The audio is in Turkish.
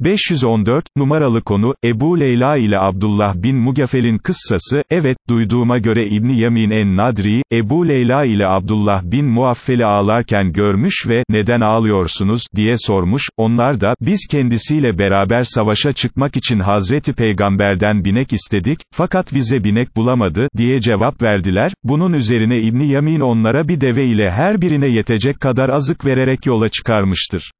514, numaralı konu, Ebu Leyla ile Abdullah bin Mugafel'in kıssası, evet, duyduğuma göre İbni Yamin en-Nadri, Ebu Leyla ile Abdullah bin Muaffel'i ağlarken görmüş ve, neden ağlıyorsunuz, diye sormuş, onlar da, biz kendisiyle beraber savaşa çıkmak için Hazreti Peygamber'den binek istedik, fakat bize binek bulamadı, diye cevap verdiler, bunun üzerine İbni Yamin onlara bir deve ile her birine yetecek kadar azık vererek yola çıkarmıştır.